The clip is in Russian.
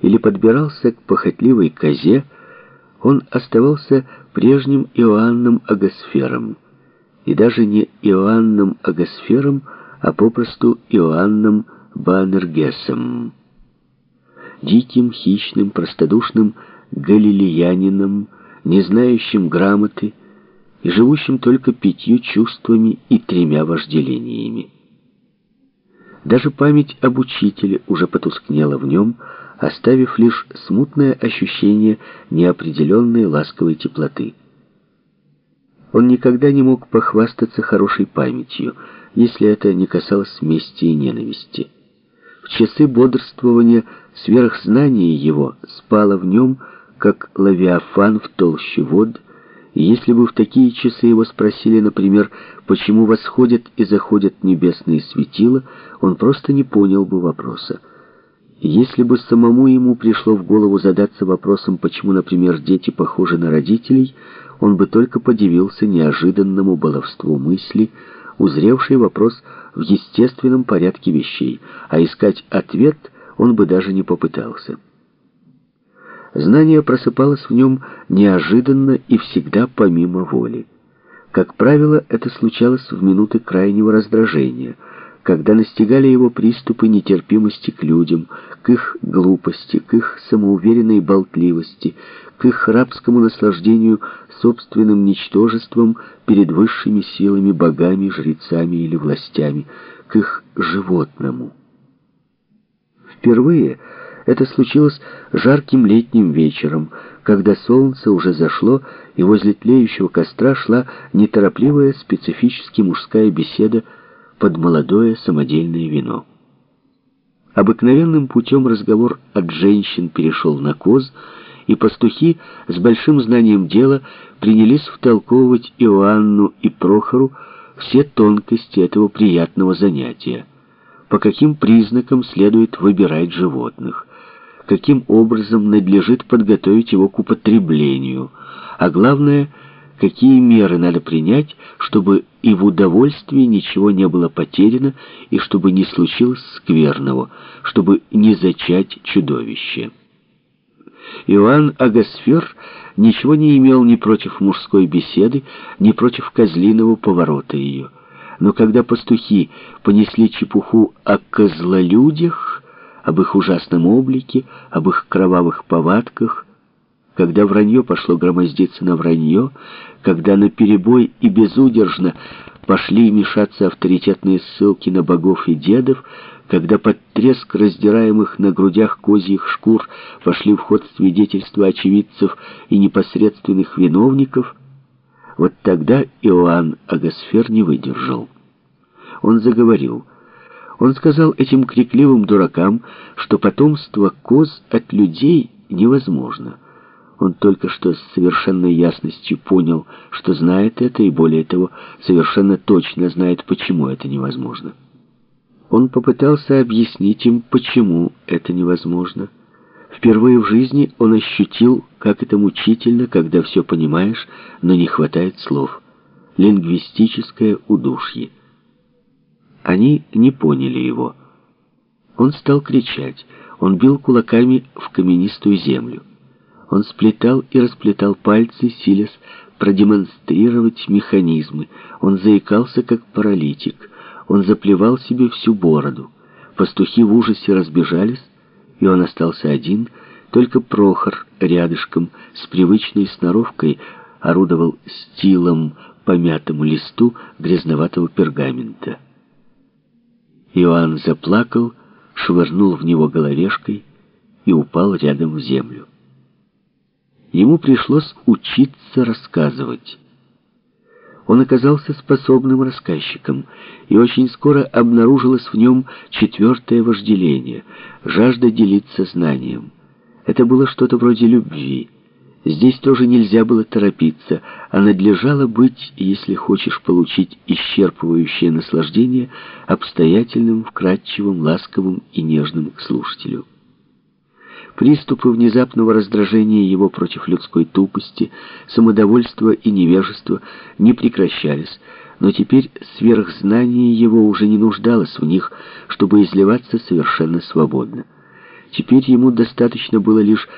или подбирался к похотливой козе, он оставался прежним Иоанном Агасфером, и даже не Иоанном Агасфером, а попросту Иоанном Баннергесом, диким, хищным, простодушным галилеянином, не знающим грамоты и живущим только пятью чувствами и тремя вожделениями. Даже память об учителе уже потускнела в нем, оставив лишь смутное ощущение неопределенной ласковой теплоты. Он никогда не мог похвастаться хорошей памятью, если это не касалось мести и ненависти. В часы бодрствования сверхзнание его спало в нем, как лавиафан в толще вод, и если бы в такие часы его спросили, например, почему восходят и заходят небесные светила, он просто не понял бы вопроса. Если бы самому ему пришло в голову задаться вопросом, почему, например, дети похожи на родителей, он бы только подивился неожиданному баловству мысли, узревший вопрос в естественном порядке вещей, а искать ответ он бы даже не попытался. Знание просыпалось в нем неожиданно и всегда помимо воли. Как правило, это случалось в минуты крайнего раздражения – когда настигали его приступы нетерпимости к людям, к их глупости, к их самоуверенной болтливости, к их рабскому наслаждению собственным ничтожеством перед высшими силами, богами, жрецами или властями, к их животному. Впервые это случилось жарким летним вечером, когда солнце уже зашло, и возле тлеющего костра шла неторопливая специфически мужская беседа под молодое самодельное вино. Обыкновенным путем разговор от женщин перешел на коз, и пастухи с большим знанием дела принялись втолковывать Иоанну и Прохору все тонкости этого приятного занятия, по каким признакам следует выбирать животных, каким образом надлежит подготовить его к употреблению, а главное — какие меры надо принять, чтобы и в удовольствии ничего не было потеряно, и чтобы не случилось скверного, чтобы не зачать чудовище. Иоанн Агасфер ничего не имел ни против мужской беседы, ни против козлиного поворота ее. Но когда пастухи понесли чепуху о козлолюдях, об их ужасном облике, об их кровавых повадках, когда вранье пошло громоздиться на вранье, когда на перебой и безудержно пошли мешаться авторитетные ссылки на богов и дедов, когда под треск раздираемых на грудях козьих шкур вошли в ход свидетельства очевидцев и непосредственных виновников, вот тогда Иоанн Агасфер не выдержал. Он заговорил. Он сказал этим крикливым дуракам, что потомство коз от людей невозможно — он только что с совершенной ясностью понял, что знает это, и более того, совершенно точно знает, почему это невозможно. Он попытался объяснить им, почему это невозможно. Впервые в жизни он ощутил, как это мучительно, когда все понимаешь, но не хватает слов. Лингвистическое удушье. Они не поняли его. Он стал кричать. Он бил кулаками в каменистую землю. Он сплетал и расплетал пальцы, силясь продемонстрировать механизмы. Он заикался, как паралитик. Он заплевал себе всю бороду. Пастухи в ужасе разбежались, и он остался один. Только Прохор рядышком с привычной сноровкой орудовал стилом по мятому листу грязноватого пергамента. Иоанн заплакал, швырнул в него головешкой и упал рядом в землю ему пришлось учиться рассказывать. Он оказался способным рассказчиком, и очень скоро обнаружилось в нем четвертое вожделение — жажда делиться знанием. Это было что-то вроде любви. Здесь тоже нельзя было торопиться, а надлежало быть, если хочешь получить исчерпывающее наслаждение, обстоятельным, вкрадчивым, ласковым и нежным к слушателю. Приступы внезапного раздражения его против людской тупости, самодовольства и невежества не прекращались, но теперь сверхзнание его уже не нуждалось в них, чтобы изливаться совершенно свободно. Теперь ему достаточно было лишь